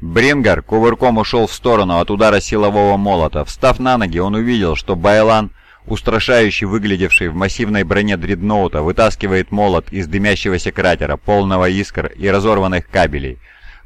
Брингар кувырком ушел в сторону от удара силового молота. Встав на ноги, он увидел, что Байлан, устрашающий выглядевший в массивной броне дредноута, вытаскивает молот из дымящегося кратера, полного искр и разорванных кабелей.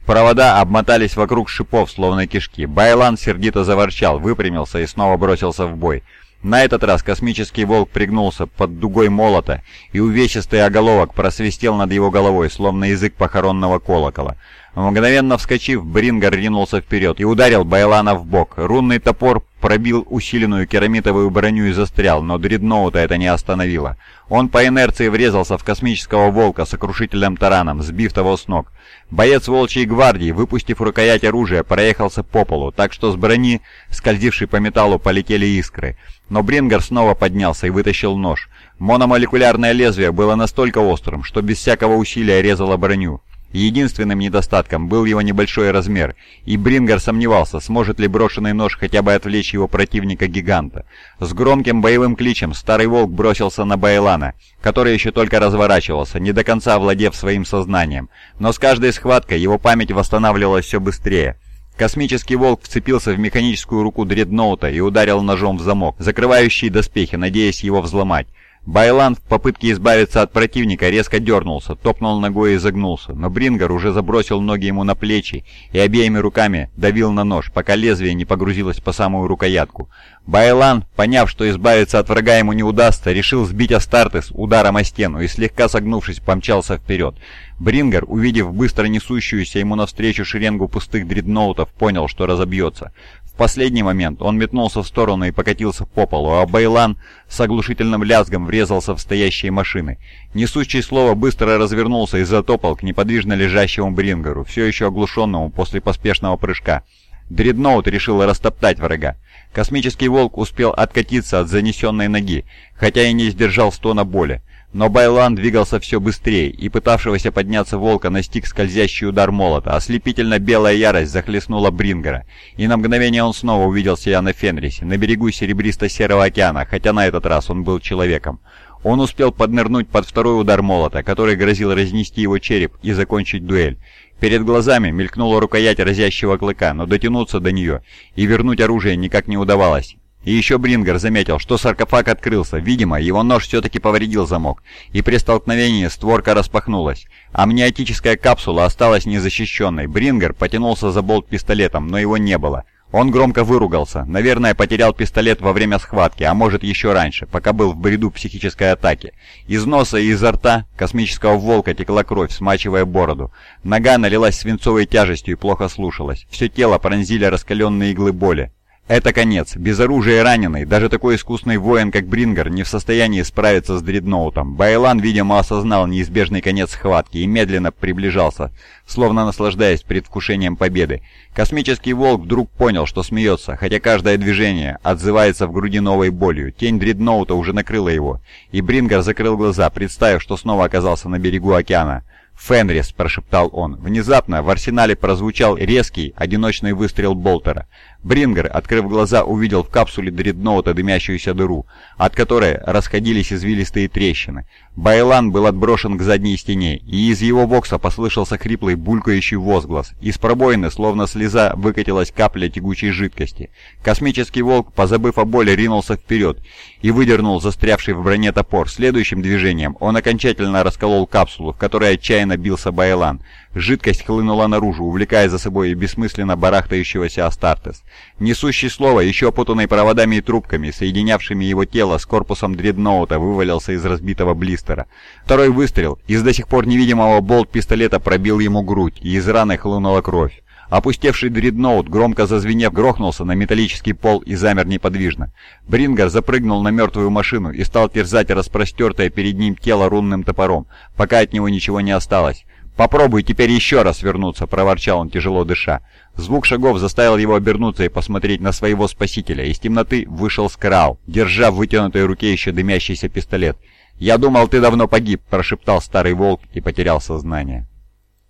Провода обмотались вокруг шипов, словно кишки. Байлан сердито заворчал, выпрямился и снова бросился в бой. На этот раз космический волк пригнулся под дугой молота, и увесистый оголовок просвистел над его головой, словно язык похоронного колокола. Мгновенно вскочив, Брингер ринулся вперед и ударил Байлана в бок. Рунный топор пробил усиленную керамитовую броню и застрял, но дредноута это не остановило. Он по инерции врезался в космического волка сокрушительным тараном, сбив того с ног. Боец волчьей гвардии, выпустив рукоять оружия, проехался по полу, так что с брони, скользившей по металлу, полетели искры. Но Брингер снова поднялся и вытащил нож. Мономолекулярное лезвие было настолько острым, что без всякого усилия резало броню. Единственным недостатком был его небольшой размер, и Брингер сомневался, сможет ли брошенный нож хотя бы отвлечь его противника-гиганта. С громким боевым кличем старый волк бросился на Байлана, который еще только разворачивался, не до конца овладев своим сознанием, но с каждой схваткой его память восстанавливалась все быстрее. Космический волк вцепился в механическую руку дредноута и ударил ножом в замок, закрывающий доспехи, надеясь его взломать. Байлан в попытке избавиться от противника резко дернулся, топнул ногой и загнулся, но Брингер уже забросил ноги ему на плечи и обеими руками давил на нож, пока лезвие не погрузилось по самую рукоятку. Байлан, поняв, что избавиться от врага ему не удастся, решил сбить Астартес ударом о стену и слегка согнувшись помчался вперед. Брингер, увидев быстро несущуюся ему навстречу шеренгу пустых дредноутов, понял, что разобьется последний момент он метнулся в сторону и покатился по полу, а Байлан с оглушительным лязгом врезался в стоящие машины. Несущий слово быстро развернулся и затопал к неподвижно лежащему Брингеру, все еще оглушенному после поспешного прыжка. Дредноут решил растоптать врага. Космический волк успел откатиться от занесенной ноги, хотя и не сдержал стона боли. Но Байлан двигался все быстрее, и пытавшегося подняться волка настиг скользящий удар молота. Ослепительно белая ярость захлестнула Брингера, и на мгновение он снова увидел себя на Фенрисе, на берегу серебристо-серого океана, хотя на этот раз он был человеком. Он успел поднырнуть под второй удар молота, который грозил разнести его череп и закончить дуэль. Перед глазами мелькнула рукоять разящего клыка, но дотянуться до нее и вернуть оружие никак не удавалось. И еще Брингер заметил, что саркофаг открылся. Видимо, его нож все-таки повредил замок, и при столкновении створка распахнулась. Амниотическая капсула осталась незащищенной. Брингер потянулся за болт пистолетом, но его не было. Он громко выругался. Наверное, потерял пистолет во время схватки, а может еще раньше, пока был в бреду психической атаки. Из носа и изо рта космического волка текла кровь, смачивая бороду. Нога налилась свинцовой тяжестью и плохо слушалась. Все тело пронзили раскаленные иглы боли. Это конец. Без оружия и раненый, даже такой искусный воин, как Брингер, не в состоянии справиться с дредноутом. Байлан, видимо, осознал неизбежный конец схватки и медленно приближался, словно наслаждаясь предвкушением победы. Космический волк вдруг понял, что смеется, хотя каждое движение отзывается в груди новой болью. Тень дредноута уже накрыла его, и Брингер закрыл глаза, представив, что снова оказался на берегу океана. «Фенрис!» – прошептал он. Внезапно в арсенале прозвучал резкий, одиночный выстрел Болтера. Брингер, открыв глаза, увидел в капсуле дредноута дымящуюся дыру, от которой расходились извилистые трещины. Байлан был отброшен к задней стене, и из его бокса послышался хриплый булькающий возглас. Из пробоины, словно слеза, выкатилась капля тягучей жидкости. Космический волк, позабыв о боли, ринулся вперед и выдернул застрявший в броне топор. Следующим движением он окончательно расколол капсулу, в которой отчаянно бился Байлан. Жидкость хлынула наружу, увлекая за собой бессмысленно барахтающегося Астартес. Несущий слово, еще опутанный проводами и трубками, соединявшими его тело с корпусом дредноута, вывалился из разбитого блистера. Второй выстрел из до сих пор невидимого болт пистолета пробил ему грудь, и из раны хлынула кровь. Опустевший дредноут, громко зазвенев, грохнулся на металлический пол и замер неподвижно. Брингер запрыгнул на мертвую машину и стал терзать распростертое перед ним тело рунным топором, пока от него ничего не осталось. «Попробуй теперь еще раз вернуться», — проворчал он, тяжело дыша. Звук шагов заставил его обернуться и посмотреть на своего спасителя. Из темноты вышел Скрау, держа в вытянутой руке еще дымящийся пистолет. «Я думал, ты давно погиб», — прошептал старый волк и потерял сознание.